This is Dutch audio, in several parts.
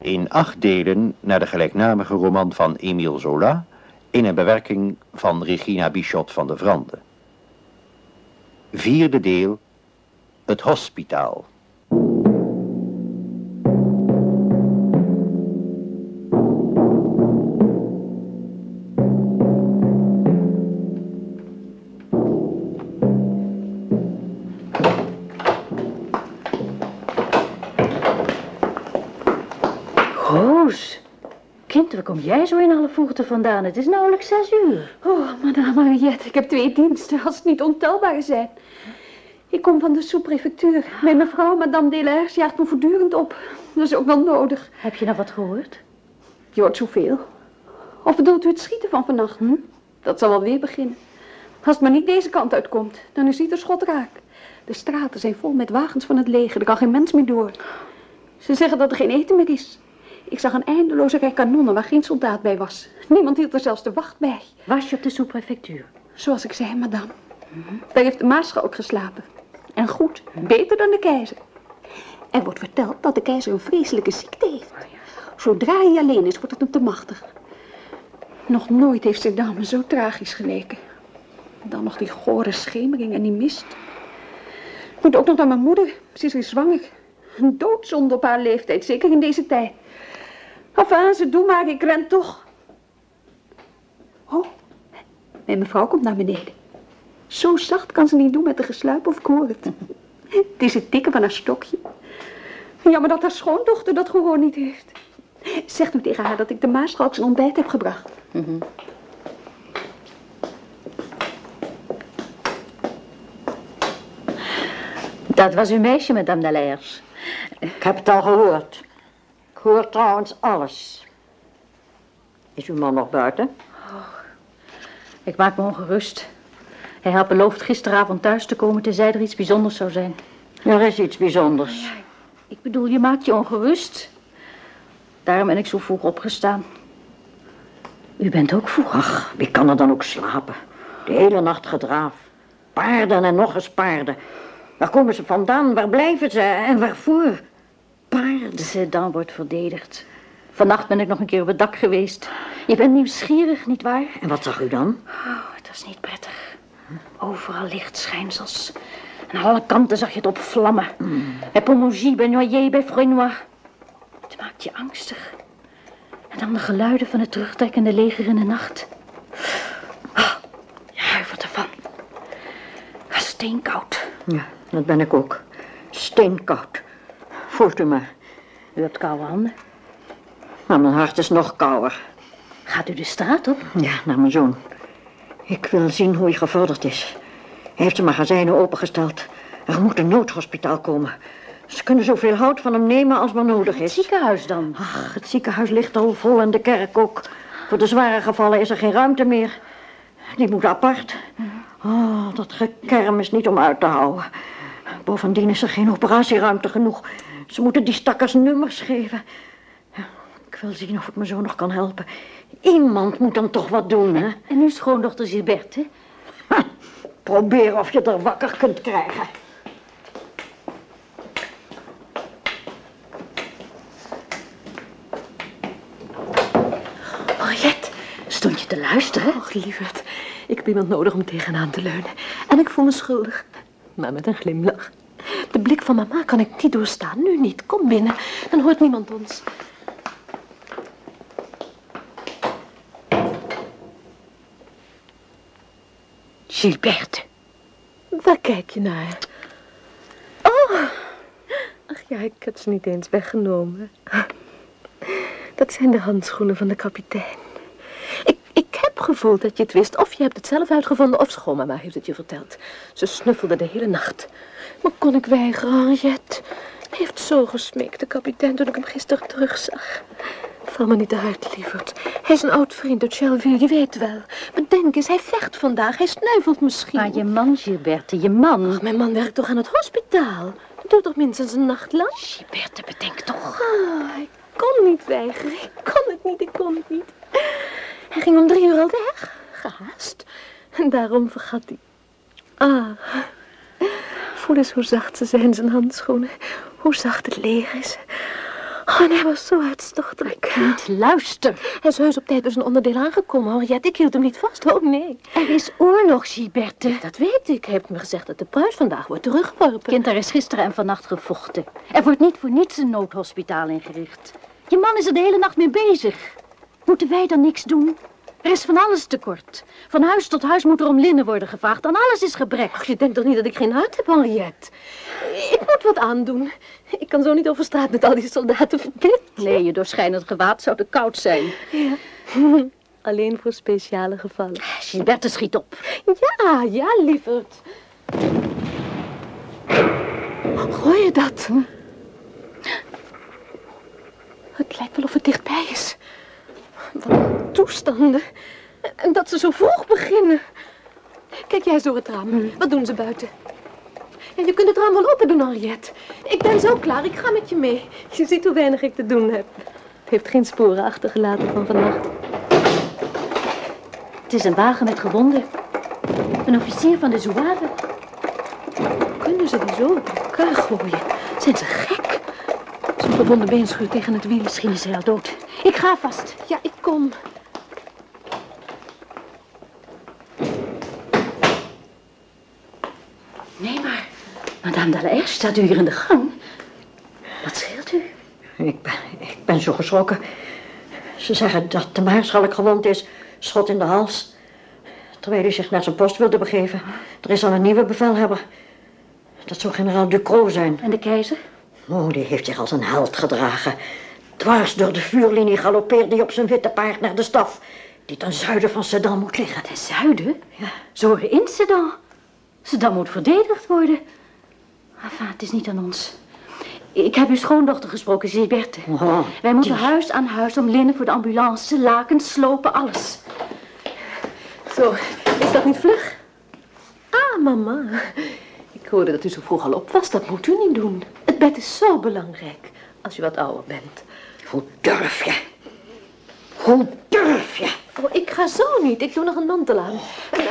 In acht delen naar de gelijknamige roman van Emile Zola in een bewerking van Regina Bichot van de Vrande. Vierde deel, het hospitaal. In alle vroegte vandaan? Het is nauwelijks zes uur. Oh, madame Mariette, ik heb twee diensten, als het niet ontelbaar zijn. Ik kom van de sous-prefectuur. Mijn mevrouw, madame Delers, jaagt me voortdurend op. Dat is ook wel nodig. Heb je nou wat gehoord? Je hoort zoveel. Of bedoelt u het schieten van vannacht? Hm? Dat zal wel weer beginnen. Als het maar niet deze kant uitkomt, dan is ieder schot raak. De straten zijn vol met wagens van het leger. Er kan geen mens meer door. Ze zeggen dat er geen eten meer is. Ik zag een eindeloze rij kanonnen waar geen soldaat bij was. Niemand hield er zelfs de wacht bij. Was je op de sous-prefectuur? Zoals ik zei, madame. Daar heeft de maarschalk geslapen. En goed, beter dan de keizer. Er wordt verteld dat de keizer een vreselijke ziekte heeft. Zodra hij alleen is, wordt het hem te machtig. Nog nooit heeft zijn dame zo tragisch geleken. Dan nog die gore schemering en die mist. Ik moet ook nog naar mijn moeder. Ze is weer zwanger. Een doodzonde op haar leeftijd, zeker in deze tijd. Enfin, ze doen maar, ik ren toch. Oh, mijn mevrouw komt naar beneden. Zo zacht kan ze niet doen met de gesluip of ik het. Is het tikken van haar stokje. Jammer dat haar schoondochter dat gewoon niet heeft. Zegt u tegen haar dat ik de maarschalk zijn ontbijt heb gebracht. Dat was uw meisje, madame Delaers. Ik heb het al gehoord. Hoor trouwens alles. Is uw man nog buiten? Ik maak me ongerust. Hij had beloofd gisteravond thuis te komen tenzij er iets bijzonders zou zijn. Er is iets bijzonders. Ik bedoel, je maakt je ongerust. Daarom ben ik zo vroeg opgestaan. U bent ook vroeg. Ach, wie kan er dan ook slapen? De hele nacht gedraaf. Paarden en nog eens paarden. Waar komen ze vandaan? Waar blijven ze? En waarvoor? Paarden. Sedan wordt verdedigd. Vannacht ben ik nog een keer op het dak geweest. Je bent nieuwsgierig, nietwaar? En wat zag u dan? Oh, het was niet prettig. Overal lichtschijnsels. En aan alle kanten zag je het opvlammen. Bij Pomogie, bij Noyer, bij Frenois. Het maakt je angstig. En dan de geluiden van het terugtrekkende leger in de nacht. Oh, je huivert ervan. Het was steenkoud. Ja, dat ben ik ook. Steenkoud. Voelt u maar. U hebt koude handen. Maar mijn hart is nog kouder. Gaat u de straat op? Ja, naar mijn zoon. Ik wil zien hoe hij gevorderd is. Hij heeft de magazijnen opengesteld. Er moet een noodhospitaal komen. Ze kunnen zoveel hout van hem nemen als maar nodig Het is. ziekenhuis dan? Ach, het ziekenhuis ligt al vol en de kerk ook. Voor de zware gevallen is er geen ruimte meer. Die moeten apart. Oh, dat gekerm is niet om uit te houden. Bovendien is er geen operatieruimte genoeg. Ze moeten die stakkers nummers geven. Ik wil zien of ik me zo nog kan helpen. Iemand moet dan toch wat doen, hè? En uw schoondochter Gilberte? Probeer of je er wakker kunt krijgen. Mariette, stond je te luisteren? Och, lieverd. Ik heb iemand nodig om tegenaan te leunen. En ik voel me schuldig. Maar met een glimlach. De blik van mama kan ik niet doorstaan. Nu niet. Kom binnen. Dan hoort niemand ons. Gilberte. Waar kijk je naar? Oh. Ach ja, ik heb ze niet eens weggenomen. Dat zijn de handschoenen van de kapitein. Ik, ik heb gevoeld dat je het wist. Of je hebt het zelf uitgevonden, of schoonmama heeft het je verteld. Ze snuffelde de hele nacht. Maar kon ik weigeren, Henriette? Hij heeft zo gesmeekt, de kapitein, toen ik hem gisteren terugzag. Val me niet te hard, lieverd. Hij is een oud vriend uit Shelville, je weet wel. Maar denk eens, hij vecht vandaag. Hij snuivelt misschien. Maar je man, Gilberte, je man. Ach, mijn man werkt toch aan het hospitaal? Doe toch minstens een nacht lang? Gilberte, bedenk toch. Ah, ik kon niet weigeren. Ik kon het niet, ik kon het niet. Hij ging om drie uur al weg. Gehaast. En daarom vergat hij. Ah. Voel eens hoe zacht ze zijn, zijn handschoenen. Hoe zacht het leer is. Oh, en hij was zo hartstochtelijk. Kind, luister. Hij is heus op tijd bij zijn onderdeel aangekomen, Henriette. Ik hield hem niet vast. Oh, nee. Er is oorlog, Gilberte. Dat weet ik. Hij heeft me gezegd dat de pruis vandaag wordt teruggeworpen. Kind, er is gisteren en vannacht gevochten. Er wordt niet voor niets een noodhospitaal ingericht. Je man is er de hele nacht mee bezig. Moeten wij dan niks doen? Er is van alles tekort. Van huis tot huis moet er om linnen worden gevraagd. Aan alles is gebrek. Ach, je denkt toch niet dat ik geen hart heb, Henriette? Ik moet wat aandoen. Ik kan zo niet over straat met al die soldaten verplicht. Nee, je doorschijnend gewaad zou te koud zijn. Ja. Alleen voor speciale gevallen. Gilberte, schiet op. Ja, ja, lieverd. Hoor je dat? Het lijkt wel of het dichtbij is. Wat toestanden. En dat ze zo vroeg beginnen. Kijk jij eens door het raam. Wat doen ze buiten? Ja, je kunt het raam wel open doen, Henriette. Ik ben zo klaar, ik ga met je mee. Je ziet hoe weinig ik te doen heb. Het heeft geen sporen achtergelaten van vannacht. Het is een wagen met gewonden. Een officier van de zouave. Kunnen ze die zo op elkaar gooien? Zijn ze gek? Zo'n gewonde been schuurt tegen het wiel. Misschien is hij al dood. Ik ga vast. Ja, ik kom. Madame Dallaire staat u hier in de gang. Wat scheelt u? Ik ben, ik ben zo geschrokken. Ze zeggen dat de maarschalk gewond is, schot in de hals. Terwijl hij zich naar zijn post wilde begeven. Er is al een nieuwe bevelhebber. Dat zou generaal Ducrot zijn. En de keizer? Oh, die heeft zich als een held gedragen. Dwars door de vuurlinie galoppeerde hij op zijn witte paard naar de staf... die ten zuiden van Sedan moet liggen. Ten zuiden? Ja. Zorgen in Sedan. Sedan moet verdedigd worden. Enfin, het is niet aan ons. Ik heb uw schoondochter gesproken, Gilberte. Oh, Wij moeten die- huis aan huis om linnen voor de ambulance, lakens, slopen, alles. Zo, is dat niet vlug? Ah, mama. Ik hoorde dat u zo vroeg al op was. Dat moet u niet doen. Het bed is zo belangrijk als u wat ouder bent. Hoe durf je? Hoe durf je? Oh, ik ga zo niet. Ik doe nog een mantel aan.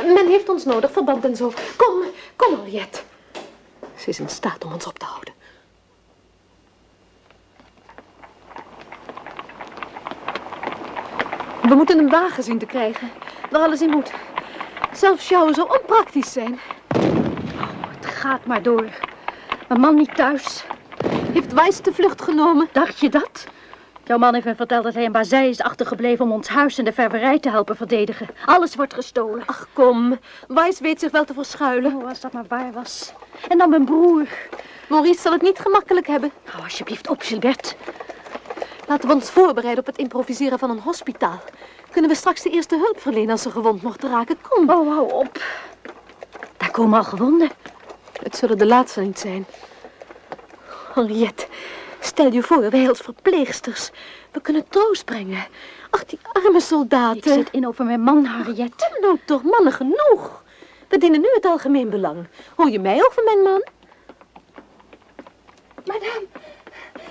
Men men heeft ons nodig, verband en zo. Kom, kom, Henriette. Ze is in staat om ons op te houden. We moeten een wagen zien te krijgen, waar alles in moet. Zelfs sjouwen zou onpraktisch zijn. Het gaat maar door. Mijn man niet thuis. Heeft Wijs de vlucht genomen? Dacht je dat? Jouw man heeft me verteld dat hij in Bazij is achtergebleven om ons huis en de verwerij te helpen verdedigen. Alles wordt gestolen. Ach, kom. Wijs weet zich wel te verschuilen. Oh, als dat maar waar was. En dan mijn broer. Maurice zal het niet gemakkelijk hebben. Hou alsjeblieft op, Gilbert. Laten we ons voorbereiden op het improviseren van een hospitaal. Kunnen we straks de eerste hulp verlenen als ze gewond mochten raken? Kom. Oh, hou op. Daar komen al gewonden. Het zullen de laatste niet zijn. Henriette, stel je voor, wij als verpleegsters. We kunnen troost brengen. Ach, die arme Ik soldaten. zit in over mijn man, Harriet. Kom nou toch, mannen genoeg. We dienen nu het algemeen belang. Hoor je mij over mijn man? Madame,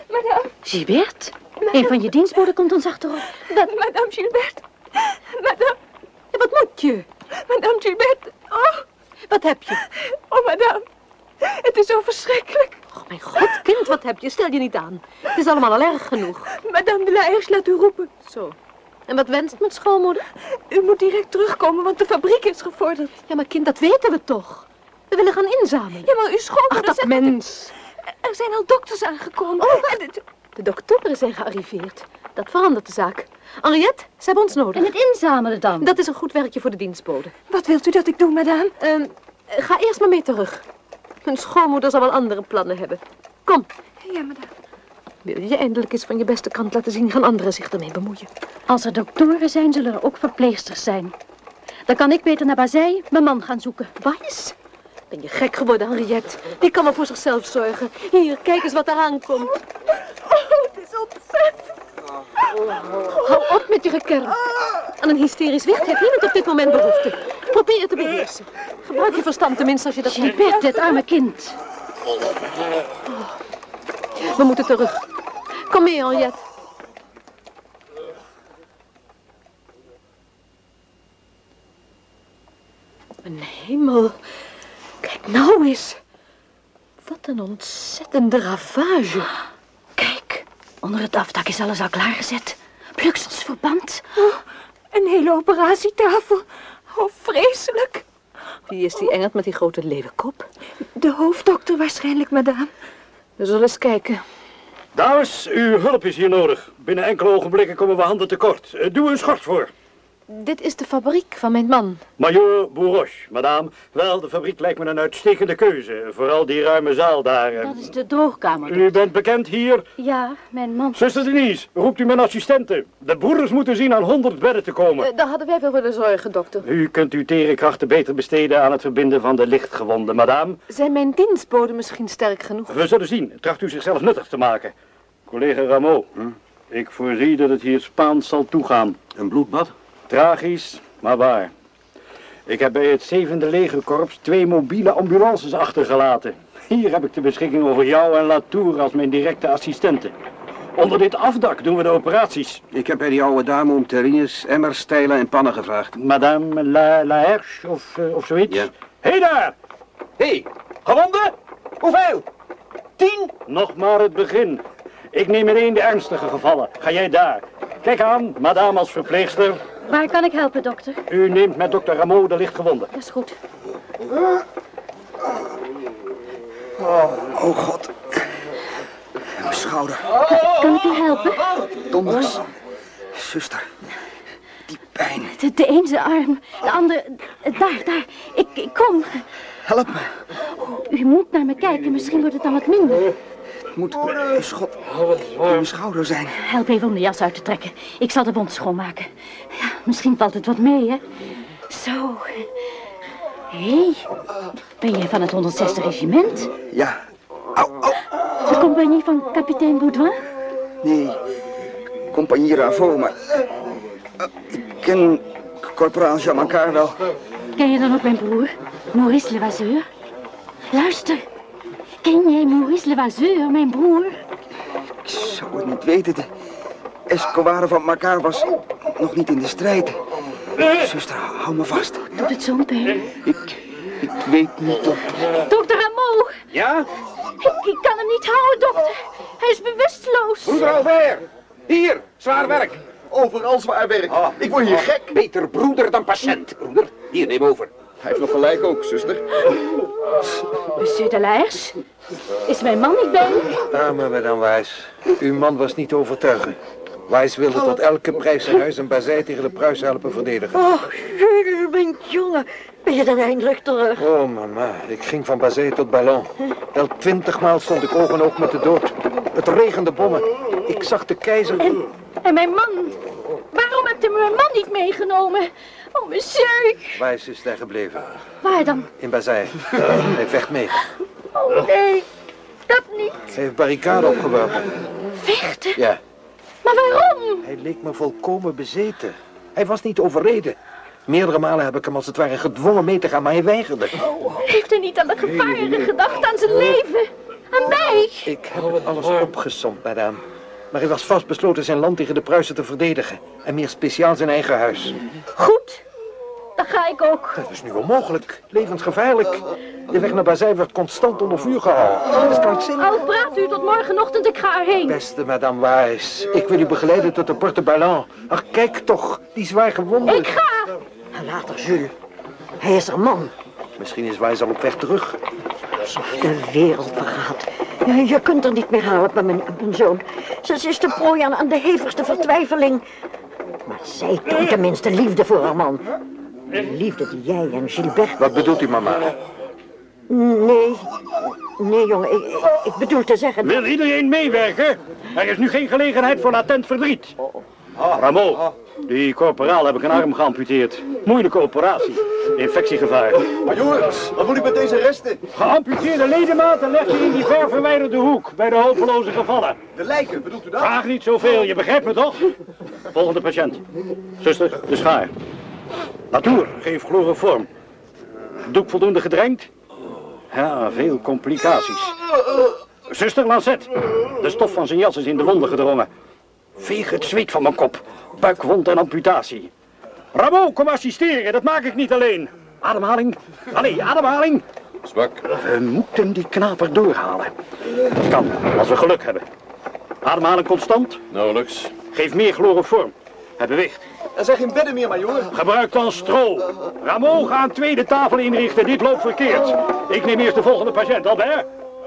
madame, Gilbert? Een van je dienstboden komt ons achterop. dat, madame Gilbert. Madame. Wat moet je? Madame Gilbert. Oh. Wat heb je? Oh, madame. Het is zo verschrikkelijk. Oh, mijn god, kind, wat heb je? Stel je niet aan. Het is allemaal al erg genoeg. Madame de Laers laat u roepen. Zo. En wat wenst mijn schoonmoeder? U moet direct terugkomen, want de fabriek is gevorderd. Ja, maar kind, dat weten we toch. We willen gaan inzamelen. Ja, maar uw schoonmoeder Ach, dat mens. Er zijn al dokters aangekomen. Oh, De doktoren zijn gearriveerd. Dat verandert de zaak. Henriette, ze hebben ons nodig. En het inzamelen dan? Dat is een goed werkje voor de dienstbode. Wat wilt u dat ik doe, madame? Ehm, ga eerst maar mee terug. Mijn schoonmoeder zal wel andere plannen hebben. Kom. Ja, madame. Wil je je eindelijk eens van je beste kant laten zien, gaan anderen zich ermee bemoeien. Als er doktoren zijn, zullen er ook verpleegsters zijn. Dan kan ik beter naar Bazij mijn man gaan zoeken. Wijs? Ben je gek geworden, Henriette? Die kan wel voor zichzelf zorgen. Hier, kijk eens wat er aankomt. Oh, het is ontzettend. Hou op met je gekerm. Aan een hysterisch wicht heeft niemand op dit moment behoefte. Probeer het te beheersen. Gebruik je verstand tenminste als je dat niet Gilbert, dit arme kind. We moeten terug. Kom mee, Henriette. Mijn hemel. Kijk nou eens. Wat een ontzettende ravage. Kijk, Onder het afdak is alles al klaargezet. Plukselsverband. Een hele operatietafel. Oh, vreselijk. Wie is die engert met die grote leeuwenkop? De hoofddokter waarschijnlijk, madame. We zullen eens kijken. Dames, uw hulp is hier nodig. Binnen enkele ogenblikken komen we handen tekort. Eh, Doe een schort voor. Dit is de fabriek van mijn man. Major Bourroche, madame. Wel, de fabriek lijkt me een uitstekende keuze. Vooral die ruime zaal daar. Dat is de droogkamer. U bent bekend hier. Ja, mijn man. Zuster Denise, roept u mijn assistente. De broeders moeten zien aan 100 bedden te komen. Eh, daar hadden wij wel willen zorgen, dokter. U kunt uw tere krachten beter besteden aan het verbinden van de lichtgewonden, madame. Zijn mijn dienstboden misschien sterk genoeg? We zullen zien. Tracht u zichzelf nuttig te maken. Collega Rameau, ik voorzie dat het hier Spaans zal toegaan. Een bloedbad? Tragisch, maar waar. Ik heb bij het zevende legerkorps twee mobiele ambulances achtergelaten. Hier heb ik de beschikking over jou en Latour als mijn directe assistenten. Onder dit afdak doen we de operaties. Ik heb bij die oude dame om terrines, emmers, stijlen en pannen gevraagd. Madame La, La Herche of, eh, of zoiets. Ja. Hé hey daar! Hé, hey, gewonden? Hoeveel? Tien? Nog maar het begin. Ik neem alleen de ernstige gevallen. Ga jij daar. Kijk aan, madame als verpleegster. Waar kan ik helpen, dokter? U neemt met dokter Rameau de lichtgewonden. Dat is goed. Oh god. Mijn schouder. Kan ik u helpen? Donders. Zuster. Die pijn. De, de ene arm, de andere... Daar, daar. Ik, ik kom. Help me. U moet naar me kijken, misschien wordt het dan wat minder. Het moet een schot in mijn schouder zijn. Help even om de jas uit te trekken. Ik zal de wond schoonmaken. Ja, misschien valt het wat mee, hè? Zo. Hé, ben jij van het 160 regiment? Ja. Au, au. De compagnie van kapitein Baudouin? Nee. Compagnie Ravo, maar... eh, ik ken corporaal Jean wel. Ken je dan ook mijn broer, Maurice Levasseur? Luister, ken jij Maurice Levasseur, mijn broer? Ik zou het niet weten. De Escobar van Macar was nog niet in de strijd. Zuster, hou me vast. Doet het zo'n pijn? Ik, ik weet niet of... Dokter Rameau, Ja? ik, ik kan hem niet houden, dokter. Hij is bewusteloos. Broeder Albert, hier, zwaar werk. Overal zwaar werk. Ik word hier gek. Beter broeder dan patiënt, broeder. Hier, neem over. Hij heeft nog gelijk ook, zuster. Monsieur de Laers, is mijn man niet bij u? Ah, maar madame Wijs, uw man was niet te overtuigen. Wijs wilde tot elke prijs zijn huis en bazij tegen de Pruisen helpen verdedigen. Oh, Jules, mijn jongen. Ben je dan eindelijk terug? Oh, mama, ik ging van Bazet tot Ballon. Wel twintigmaal stond ik oog in oog met de dood. Het regende bommen. Ik zag de keizer... En, en mijn man? Waarom hebt u mijn man niet meegenomen? Oh, monsieur. Wijs is daar gebleven. Waar dan? In Bazij. Hij vecht mee. Oh, nee. Dat niet. Hij heeft barricade opgeworpen. Vechten? Ja, Maar waarom? hij leek me volkomen bezeten. Hij was niet overreden. Meerdere malen heb ik hem als het ware gedwongen mee te gaan, maar hij weigerde. Heeft hij niet aan de gevaren gedacht, aan zijn leven? Aan mij? Ik heb alles opgesomd, madame. Maar hij was vastbesloten zijn land tegen de Pruisen te verdedigen. En meer speciaal zijn eigen huis. Goed. Dan ga ik ook. Dat is nu onmogelijk. Levensgevaarlijk. De weg naar Bazij wordt constant onder vuur gehouden. Dat is krankzinnig. Al praat u tot morgenochtend, ik ga erheen. Beste madame Wijs, ik wil u begeleiden tot de Porte Ballon. Ach, kijk toch, die zwaar gewonden. Ik ga. Later, Jules. Hij is er man. Misschien is Wijs al op weg terug. Alsof de wereld vergaat. Ja, je kunt er niet meer helpen, mijn, mijn zoon. Ze is de prooi aan, aan de hevigste vertwijfeling. Maar zij toont tenminste liefde voor haar man. De liefde die jij en Gilbert... Wat bedoelt u, mama? Nee, nee jongen, ik, ik, bedoel te zeggen... Wil iedereen meewerken? Er is nu geen gelegenheid voor latent verdriet. Rameau, die corporaal heb ik een arm geamputeerd. Moeilijke operatie. Infectiegevaar. Major, wat moet ik met deze resten? Geamputeerde ledematen leg je in die ver verwijderde hoek bij de hopeloze gevallen. De lijken, bedoelt u dat? Vraag niet zoveel, je begrijpt me toch? Volgende patiënt. Zuster, de schaar. Latour, geef chloroform. Doek voldoende gedrenkt? Ja, veel complicaties. Zuster, Lancet. De stof van zijn jas is in de wonden gedrongen. Veeg het zweet van mijn kop. Buikwond en amputatie. Ramo, kom assisteren. Dat maak ik niet alleen. Ademhaling. Allee, ademhaling. Zwak. We moeten die knaper doorhalen. Dat kan, als we geluk hebben. Ademhaling constant. Nauwelijks. Geef meer chloroform. Hij beweegt. Er zijn geen bedden meer, majoor. Gebruik dan stro. Ramon, ga een tweede tafel inrichten. Dit loopt verkeerd. Ik neem eerst de volgende patiënt. Albert,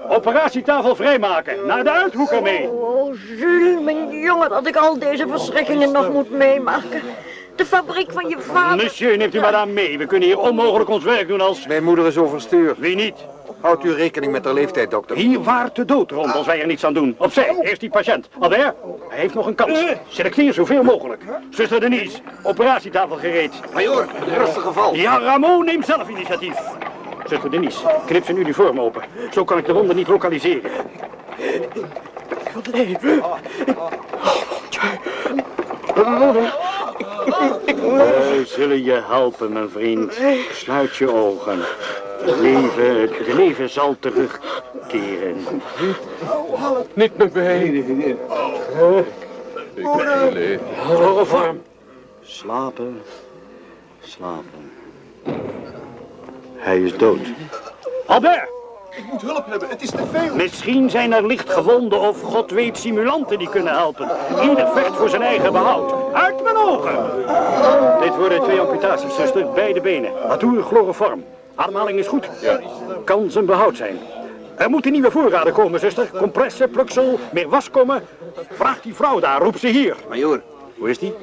operatietafel vrijmaken. Naar de uithoek ermee. Oh, Jules, mijn jongen, dat ik al deze verschrikkingen nog moet meemaken. De fabriek van je vader. Monsieur, neemt u madame mee. We kunnen hier onmogelijk ons werk doen als... Mijn moeder is overstuur. Wie niet? Houdt u rekening met haar leeftijd, dokter. Hier waart de dood rond als wij er niets aan doen. Opzij, eerst die patiënt. Albert, hij heeft nog een kans. Selecteer zoveel mogelijk. Zuster Denise, operatietafel gereed. Majoor, rustig geval. Ja, Ramon, neem zelf initiatief. Zuster Denise, knip zijn uniform open. Zo kan ik de wonde niet lokaliseren. Wij zullen je helpen, mijn vriend. Sluit je ogen. Het leven, het leven zal terugkeren. Niet met mij. Chloroform. Slapen, slapen. Hij is dood. Albert! Ik moet hulp hebben, het is te veel. Misschien zijn er lichtgewonden of god weet simulanten die kunnen helpen. Ieder vecht voor zijn eigen behoud. Uit mijn ogen! Dit worden twee amputaties, zuster. Beide benen. Latour, chloroform. Ademhaling is goed. Ja. Kan zijn behoud zijn. Er moeten nieuwe voorraden komen, zuster. Compressen, pluksel, meer was komen. Vraag die vrouw daar, roep ze hier. Majoor, Hoe is die?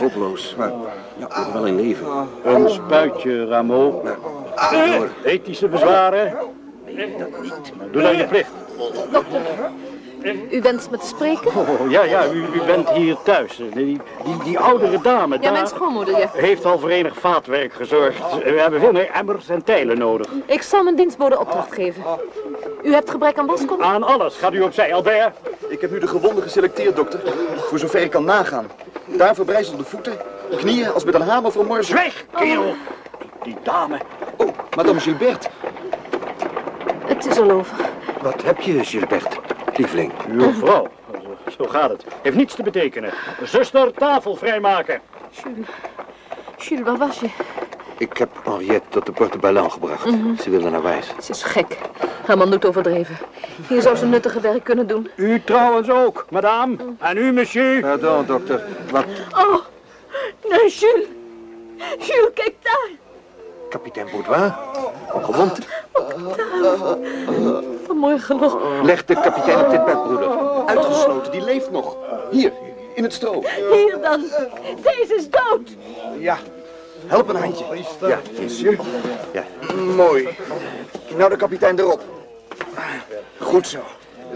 hopeloos, maar ja, nog wel in leven. Een spuitje, Rameau. Ethische bezwaren? Doe dan je plicht. U wenst me te spreken? Oh, ja, ja, u, u bent hier thuis. Die, die, die oudere dame Ja, daar mijn schoonmoeder, ja. heeft al voor enig vaatwerk gezorgd. We hebben veel meer emmers en tijlen nodig. Ik zal mijn dienstbode opdracht geven. U hebt gebrek aan waskom? Aan alles gaat u opzij, Albert. Ik heb nu de gewonden geselecteerd, dokter. Voor zover ik kan nagaan. Daar verbrijzelde voeten, knieën als met een hamer vermorzen. Zwijg, kerel. Die dame. Oh, madame Gilbert. Het is al over. Wat heb je, Gilbert? Lieveling. Uw vrouw. Zo gaat het. Heeft niets te betekenen. Zuster, tafel vrijmaken. Jules. Jules, waar was je? Ik heb Henriette tot de Porte Ballon gebracht. Ze wilde naar wijs. Ze is gek. Herman doet overdreven. Hier zou ze nuttige werk kunnen doen. U trouwens ook, madame. En u, monsieur. Pardon, dokter. Wat? Oh, nee, Jules. Jules, kijk daar. Kapitein Boudoir? Gewond? Vanmorgen nog. Leg de kapitein op dit bed, broeder. Uitgesloten, die leeft nog. Hier, in het stro. Hier dan. Deze is dood. Ja, help een handje. Ja, monsieur. Ja. Mooi. Nou, de kapitein erop. Goed zo.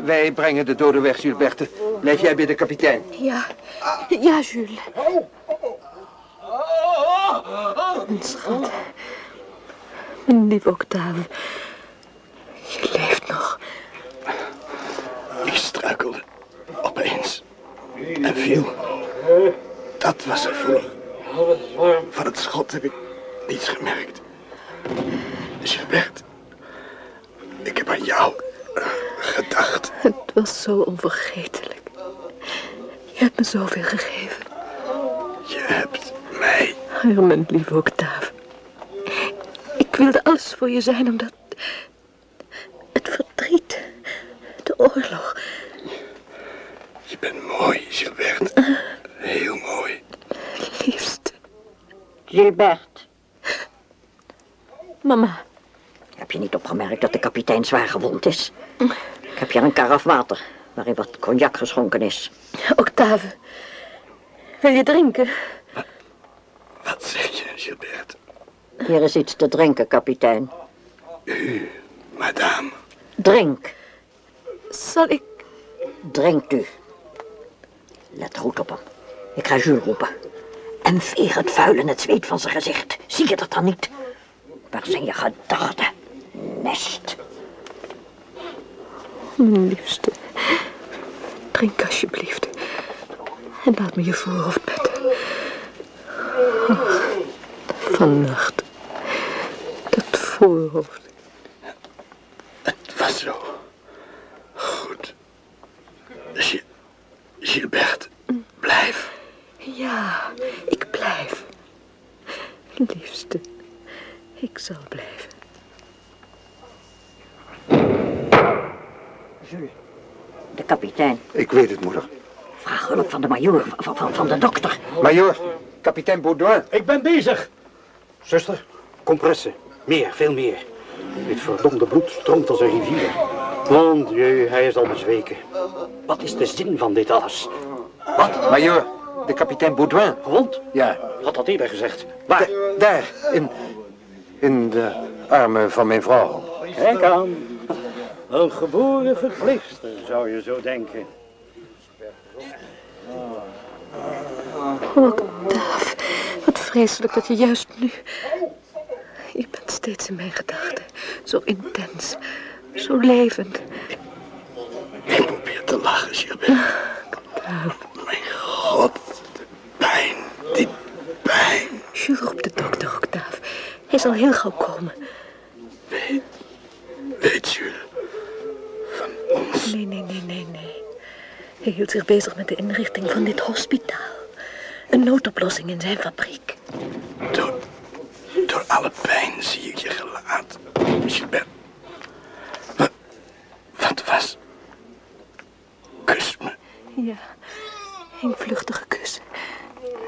Wij brengen de dode weg, Gilberte. Blijf jij bij de kapitein. Ja. Ja, Jules. Mijn schat. Mijn lieve Octave. Je leeft nog. Ik struikelde opeens en viel. Dat was het voelen. Van het schot heb ik niets gemerkt. Gilbert, ik heb aan jou eh, gedacht. Het was zo onvergetelijk. Je hebt me zoveel gegeven. Je hebt mij. Mijn lieve Octave. Ik wilde alles voor je zijn omdat... Het verdriet. De oorlog. Je bent mooi, Gilbert. Heel mooi. Liefste. Gilbert, Mama. heb je niet opgemerkt dat de kapitein zwaar gewond is? Ik heb hier een karaf water waarin wat cognac geschonken is. Octave. Wil je drinken? Wat zeg je, Gilbert? Hier is iets te drinken, kapitein. U, madame. Drink, Zal ik... drinkt u. Let goed op hem. Ik ga Jules roepen. En veeg het vuil en het zweet van zijn gezicht. Zie je dat dan niet? Waar zijn je gedachten? Nest. Mijn liefste. Drink alsjeblieft. En laat me je voorhoofd betten. Oh, vannacht. Voorhoofd. Het was zo. Goed. Gil- Gilbert, blijf. Ja, ik blijf. Liefste, ik zal blijven. De kapitein. Ik weet het, moeder. Vraag hulp van de majoor, van, van, van de dokter. Majoor, kapitein Baudouin. Ik ben bezig. Zuster, compressen. Meer, veel meer. Dit verdomde bloed stroomt als een rivier. Mon dieu, hij is al bezweken. Wat is de zin van dit alles? Wat? Majoor, de kapitein Baudouin. Gewond? Ja, Had dat eerder gezegd. Waar? daar, in, in de armen van mijn vrouw. Kijk aan. Een geboren verpleegster, zou je zo denken. Oh, Octave, wat vreselijk dat je juist nu... Je bent steeds in mijn gedachten. Zo intens, zo levend. Ik probeer te lachen, Gilbert. Mijn god, de pijn, die pijn. Jules, roep de dokter, Octave. Hij zal heel gauw komen. Weet Jules, van ons. Nee, nee, nee, nee, nee. Hij hield zich bezig met de inrichting van dit hospitaal. Een noodoplossing in zijn fabriek. Door alle pijn zie ik je gelaat, Gilbert. Wat, wat was? Kus me. Ja, een vluchtige kus.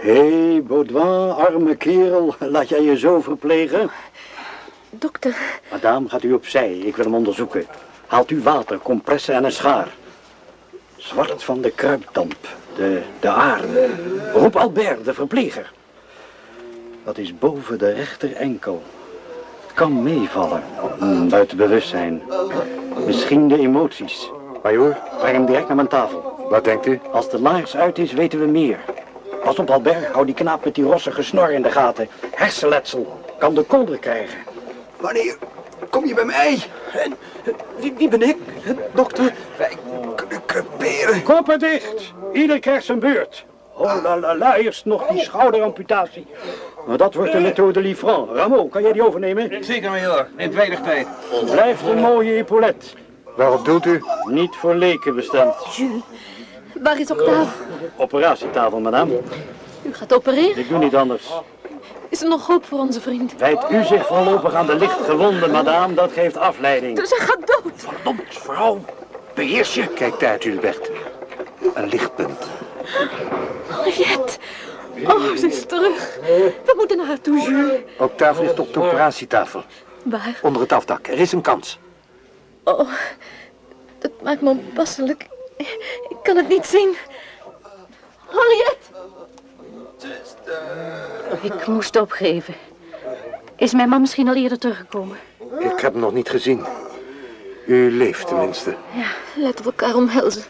Hé, hey, Baudouin, arme kerel. Laat jij je zo verplegen? Dokter, Madame, gaat u opzij. Ik wil hem onderzoeken. Haalt u water, compressen en een schaar. Zwart van de kruipdamp. De, de aarde. Roep Albert, de verpleger. Dat is boven de rechter enkel. Het kan meevallen. Hmm, buiten bewustzijn. Misschien de emoties. Majoor, Breng hem direct naar mijn tafel. wat denkt u? Als de laars uit is, weten we meer. Pas op, Albert. Hou die knaap met die rossige snor in de gaten. Hersenletsel. Kan de kolder krijgen. Wanneer kom je bij mij? En wie, wie ben ik? Dokter? Wij k- creperen. Koppen dicht. Ieder krijgt zijn beurt. Oh la la la, eerst nog die schouderamputatie. Maar dat wordt de methode Liefran. Rameau, kan jij die overnemen? Zeker, major. Neemt weinig tijd. Blijft een mooie epaulet. Waarop doet u? Niet voor leken bestemd. Jules, waar is Octave? Operatietafel, madame. U gaat opereren? Ik doe niet anders. Is er nog hoop voor onze vriend? Wijt u zich voorlopig aan de lichtgewonden, madame. Dat geeft afleiding. Dus hij gaat dood. Verdomd, vrouw. Beheers je. Kijk daar, Gilbert. Een lichtpunt. Henriette. Oh, ze is terug. We moeten naar haar toe, Jules. Octave ligt op de operatietafel. Waar? Onder het afdak. Er is een kans. Oh, dat maakt me onpasselijk. Ik kan het niet zien. Henriette! Ik moest opgeven. Is mijn man misschien al eerder teruggekomen? Ik heb hem nog niet gezien. U leeft tenminste. Let op elkaar omhelzen.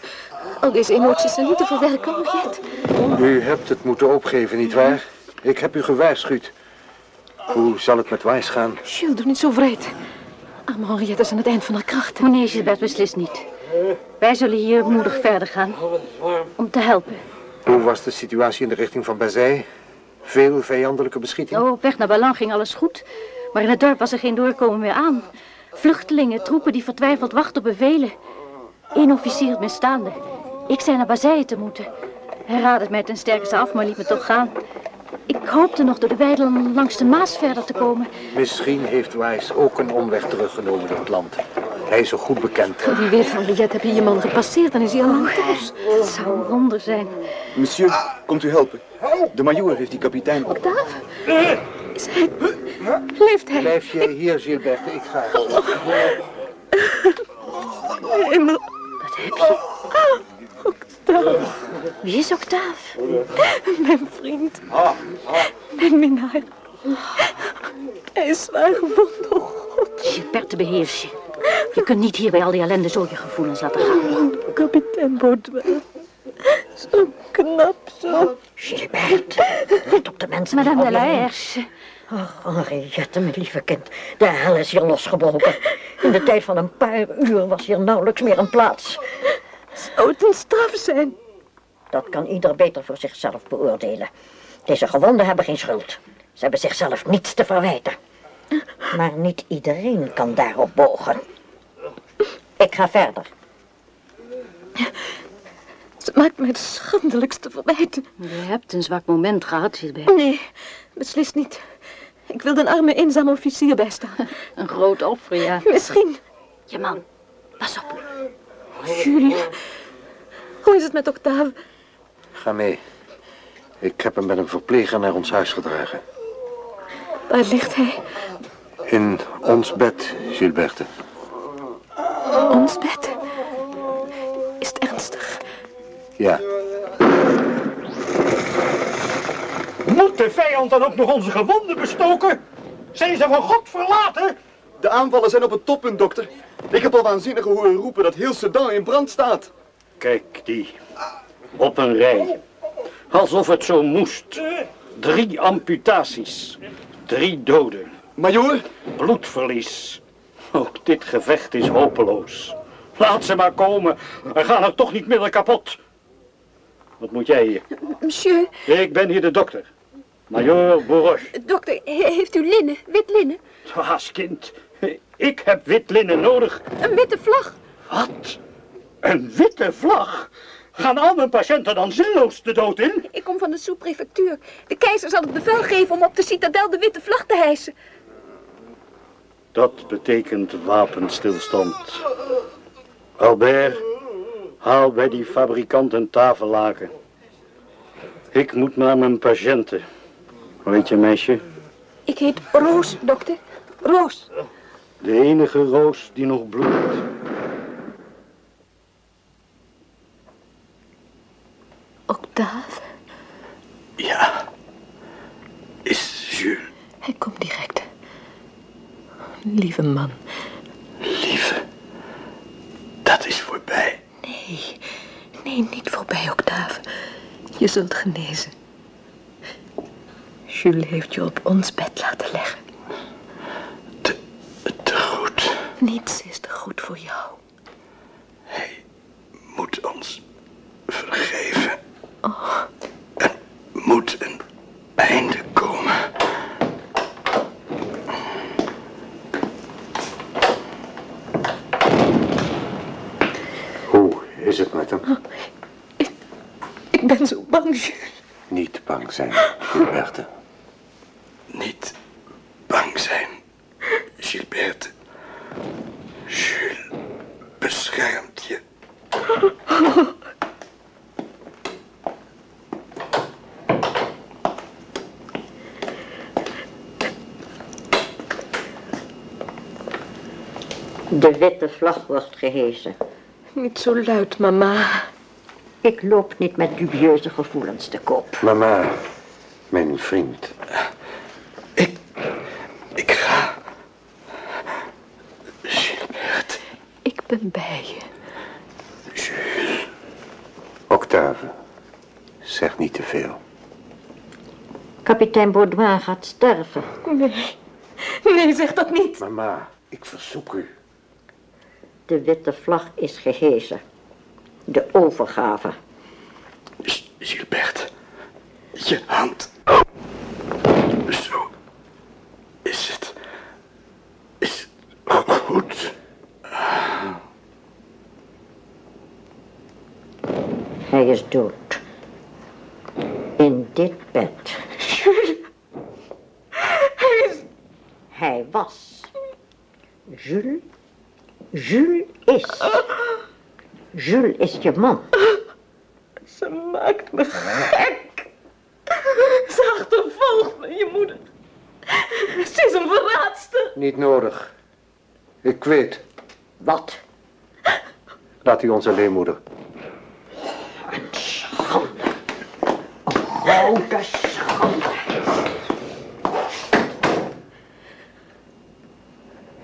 Al deze emoties zijn niet te verwerken, Henriette. U hebt het moeten opgeven, nietwaar? Ik heb u gewaarschuwd. Hoe zal het met Wijs gaan? Jules, doe niet zo vreed. Arme Henriette is aan het eind van haar kracht. Nee, Gilbert, beslist niet. Wij zullen hier moedig verder gaan. Om te helpen. Hoe was de situatie in de richting van Bazij? Veel vijandelijke beschieting? Oh, op weg naar Ballan ging alles goed. Maar in het dorp was er geen doorkomen meer aan. Vluchtelingen, troepen die vertwijfeld wachten op bevelen. Eén officier misstaande. Ik zei naar Bazeille te moeten. Hij raadde het mij ten sterkste af, maar liet me toch gaan. Ik hoopte nog door de weiden langs de Maas verder te komen. Misschien heeft Wijs ook een omweg teruggenomen door het land. Hij is zo goed bekend. Wie weet, Henriette, heb je je man gepasseerd en is hij al lang thuis. Het zou een wonder zijn. Monsieur, komt u helpen? De majoor heeft die kapitein op. Octave? Is hij... Leeft hij? Blijf jij hier, Gilbert. Ik ga. Hemel. Wat heb je? Wie is Octave? mijn vriend. Mijn minnaar. Hij is zwaar gewond, oh God. Gilbert, beheers je. Je kunt niet hier bij al die ellende zo je gevoelens laten gaan. Kapitein Baudouin. Zo knap, zo. Gilbert, let op de mensen. Madame de la la Herche. Ach, Henriette, mijn lieve kind. De hel is hier losgebroken. In de tijd van een paar uur was hier nauwelijks meer een plaats. Zou het een straf zijn? Dat kan ieder beter voor zichzelf beoordelen. Deze gewonden hebben geen schuld. Ze hebben zichzelf niets te verwijten. Maar niet iedereen kan daarop bogen. Ik ga verder. Ze maakt mij de schandelijkste verwijten. Je hebt een zwak moment gehad, Gilbert. Nee, beslist niet. Ik wil een arme, eenzame officier bijstaan. Een groot offer, ja. Misschien. Je man, pas op. Jules, Hoe is het met Octave? Ga mee. Ik heb hem met een verpleger naar ons huis gedragen. Waar ligt hij? In ons bed, Gilberte. Ons bed? Is het ernstig? Ja. Moet de vijand dan ook nog onze gewonden bestoken? Zijn ze van God verlaten? De aanvallen zijn op het toppunt, dokter. Ik heb al waanzinnigen horen roepen dat heel Sedan in brand staat. Kijk die. Op een rij. Alsof het zo moest. Drie amputaties. Drie doden. Major? Bloedverlies. Ook dit gevecht is hopeloos. Laat ze maar komen. We gaan er toch niet midden kapot. Wat moet jij hier? Monsieur, Ik ben hier de dokter. Major Bourroche. dokter, he- heeft u linnen, wit linnen? Haas kind. Ik heb wit linnen nodig. Een witte vlag. Wat? Een witte vlag? Gaan al mijn patiënten dan zinloos de dood in? Ik kom van de sous-prefectuur. De keizer zal het bevel geven om op de citadel de witte vlag te hijsen. Dat betekent wapenstilstand. Albert, haal bij die fabrikant een tafellaken. Ik moet naar mijn patiënten. Hoe heet je, meisje? Ik heet Roos, dokter. Roos. De enige roos die nog bloeit. Octave? Ja. Is Jules Hij komt direct. Lieve man. lieve? Dat is voorbij. Nee, nee, niet voorbij, Octave. Je zult genezen. Jules heeft je op ons bed laten leggen. Te, te goed. Niets is te goed voor jou. Moet ons vergeven. Er moet een einde komen. Hoe is het met hem? Ik ben zo bang, Jules. Niet bang zijn, Gilberte. Niet bang zijn, Gilberte. Jules beschermt je. De witte vlag wordt gehezen. Niet zo luid, mama. Ik loop niet met dubieuze gevoelens te koop. Mama, mijn vriend. Ik ga. Gilberte. Ik ben bij je. Octave, zeg niet te veel. Kapitein Baudouin gaat sterven. Nee, nee, zeg dat niet. Mama, ik verzoek u. De witte vlag is gehezen. De overgave. Gilberte. Je hand. Zo. Is het. Is goed. Hij is dood. In dit bed. Hij was. Jules. Jules is. Jules is je man. Ze maakt me gek. Ze achtervolgt me, je moeder. Ze is een verraadster. Niet nodig. Ik weet. Wat? Laat u ons alleen, moeder. Grote schande.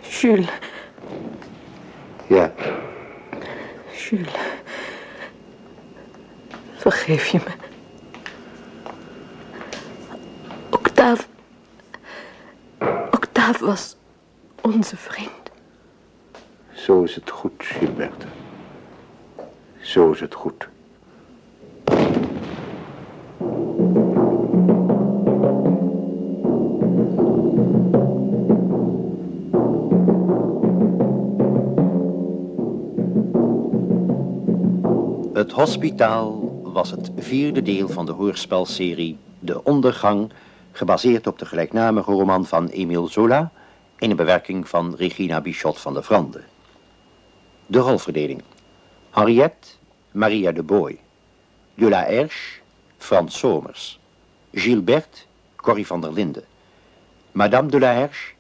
Jules, Ja, Jules. Vergeef je me. Octave. Octave was onze vriend. zo is het goed, Gilberte. Zo is het goed. Het hospitaal was het vierde deel van de hoorspelserie De Ondergang, gebaseerd op de gelijknamige roman van Emile Zola, in een bewerking van Regina Bichot van der Vrande. De rolverdeling. Henriette, Maria de Boy. De la Herche, Frans Somers. Gilbert, Corrie van der Linden. Madame de la Herche,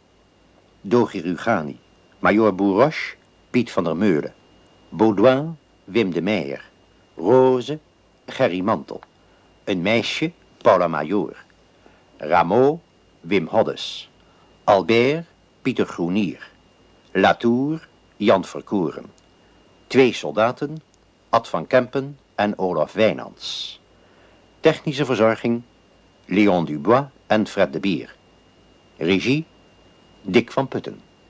Dogi Rugani. Major Bourroche, Piet van der Meulen. Baudouin, Wim de Meijer. Rose, Gerry Mantel. Een meisje, Paula Major. Rameau, Wim Hoddes. Albert, Pieter Groenier. Latour, Jan Verkoeren. Twee soldaten, Ad van Kempen en Olaf Wijnands. Technische verzorging, Leon Dubois en Fred de Bier. Regie, Dick van Putten.